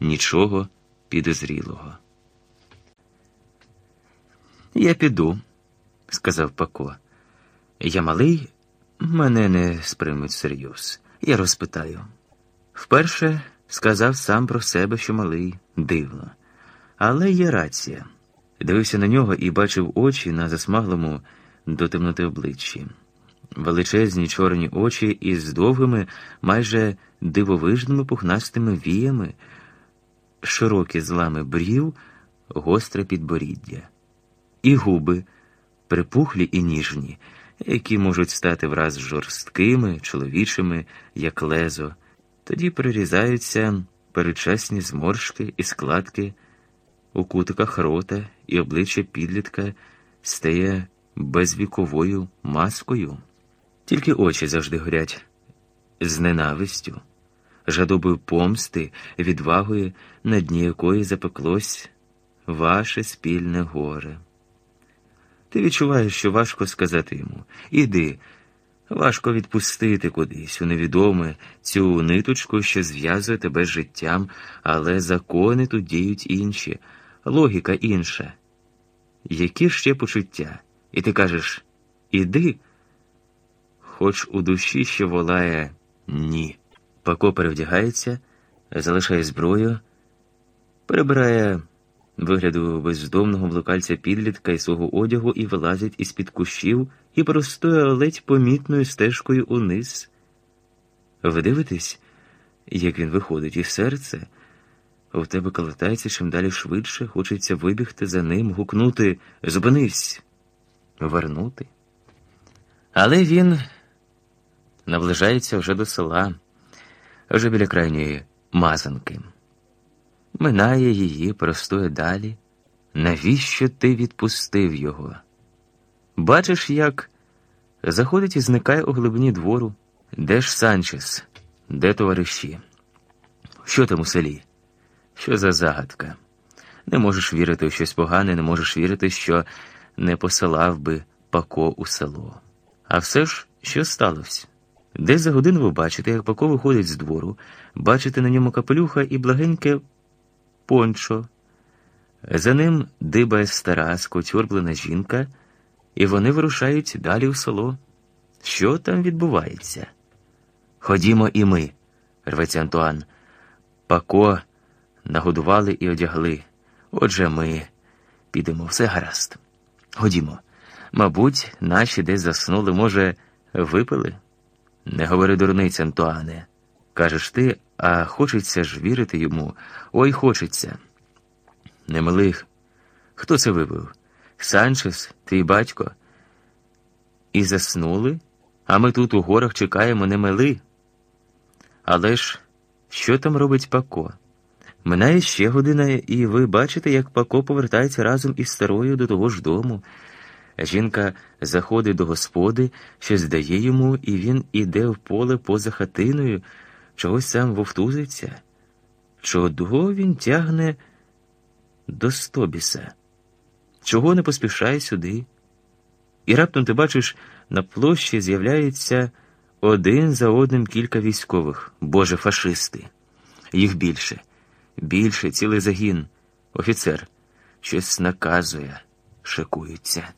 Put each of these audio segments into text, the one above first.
нічого підозрілого. Я піду, сказав Пако. Я малий, мене не сприймуть всерйоз. Я розпитаю. Вперше сказав сам про себе, що малий, дивно. Але є рація. Дивився на нього і бачив очі на засмаглому до темноти обличчі. Величезні чорні очі із довгими, майже дивовижними пухнастими віями, широкі злами брів, гостре підборіддя, і губи, припухлі і ніжні, які можуть стати враз жорсткими, чоловічими, як лезо, тоді прирізаються передчасні зморшки і складки. У кутиках рота і обличчя підлітка стає безвіковою маскою. Тільки очі завжди горять з ненавистю, жадобою помсти, відвагою, на дні якої запеклось ваше спільне горе. Ти відчуваєш, що важко сказати йому іди, важко відпустити кудись у невідоме цю ниточку, що зв'язує тебе з життям, але закони тут діють інші, логіка інша. Які ще почуття? І ти кажеш іди, хоч у душі ще волає ні. Пако перевдягається, залишає зброю, перебирає вигляду бездомного блукальця підлітка і свого одягу і вилазить із під кущів і простує ледь помітною стежкою униз. Ви дивитесь, як він виходить, і серце в тебе колотається чим далі швидше, хочеться вибігти за ним, гукнути Зупинись, вернути. Але він наближається вже до села, вже біля крайньої мазанки минає її, простує далі. Навіщо ти відпустив його? Бачиш, як заходить і зникає у глибині двору. Де ж Санчес? Де товариші? Що там у селі? Що за загадка? Не можеш вірити у щось погане, не можеш вірити, що не посилав би Пако у село. А все ж, що сталося? Десь за годину ви бачите, як Пако виходить з двору, бачите на ньому капелюха і благеньке пончо. За ним дибає стара, скотюрблена жінка, і вони вирушають далі в село. Що там відбувається? Ходімо і ми, рветься Антуан. Пако нагодували і одягли. Отже, ми підемо все гаразд. Ходімо. Мабуть, наші десь заснули, може, випили? Не говори дурниць, Антуане. Кажеш ти, а хочеться ж вірити йому. Ой, хочеться. Немилих. Хто це вибив? Санчес, твій батько. І заснули, а ми тут у горах чекаємо немили. Але ж що там робить Пако? Минає ще година, і ви бачите, як Пако повертається разом із старою до того ж дому. Жінка заходить до господи, що здає йому, і він іде в поле поза хатиною чогось сам вовтузиться, чого він тягне до стобіса, чого не поспішає сюди. І раптом ти бачиш, на площі з'являється один за одним кілька військових, боже, фашисти. Їх більше, більше цілий загін, офіцер, щось наказує, шикуються.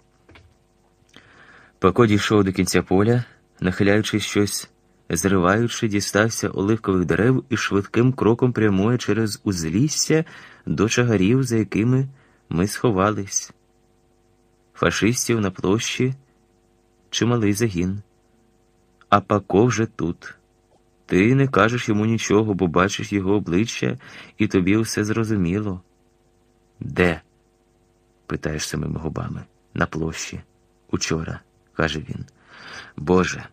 Поко дійшов до кінця поля, нахиляючи щось зриваючи, дістався оливкових дерев і швидким кроком прямує через узлісся до чагарів, за якими ми сховались. Фашистів на площі чималий загін. А Пако вже тут. Ти не кажеш йому нічого, бо бачиш його обличчя, і тобі все зрозуміло. Де? питаєш самими губами. На площі. Учора, каже він. Боже.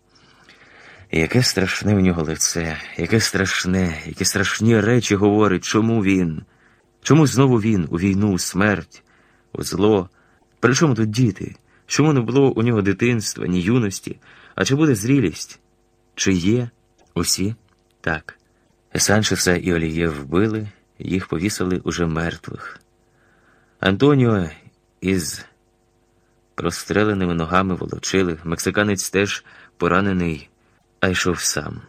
Яке страшне в нього лице, яке страшне, які страшні речі говорить, чому він? Чому знову він у війну, у смерть, у зло? При чому тут діти? Чому не було у нього дитинства, ні юності? А чи буде зрілість? Чи є усі? Так. Санчеса і Оліє вбили, їх повісили уже мертвих. Антоніо із простреленими ногами волочили, мексиканець теж поранений а йшов сам.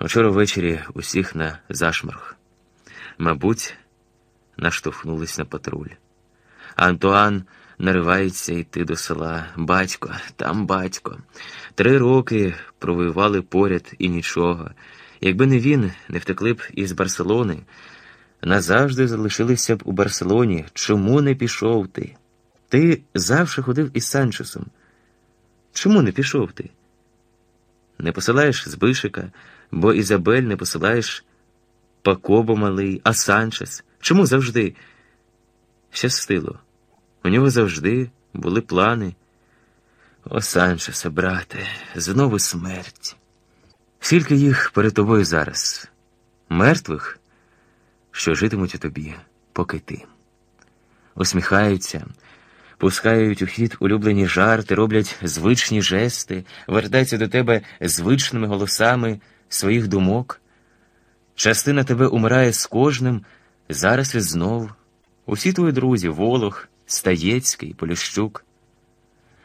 Учора ввечері усіх на зашморг. мабуть, наштовхнулись на патруль. Антуан наривається йти до села. Батько, там батько. Три роки провоювали поряд і нічого. Якби не він, не втекли б із Барселони. Назавжди залишилися б у Барселоні. Чому не пішов ти? Ти завжди ходив із Санчесом. Чому не пішов ти? Не посилаєш Збишика, бо Ізабель не посилаєш Пакобо малий, а Санчес. Чому завжди? Щастило. У нього завжди були плани. О, Санчесе, брате, знову смерть. Скільки їх перед тобою зараз? Мертвих, що житимуть у тобі, поки ти. Усміхаються, пускають у хід улюблені жарти, роблять звичні жести, вертаються до тебе звичними голосами своїх думок. Частина тебе умирає з кожним, зараз і знов. Усі твої друзі Волох, Стаєцький, Поліщук,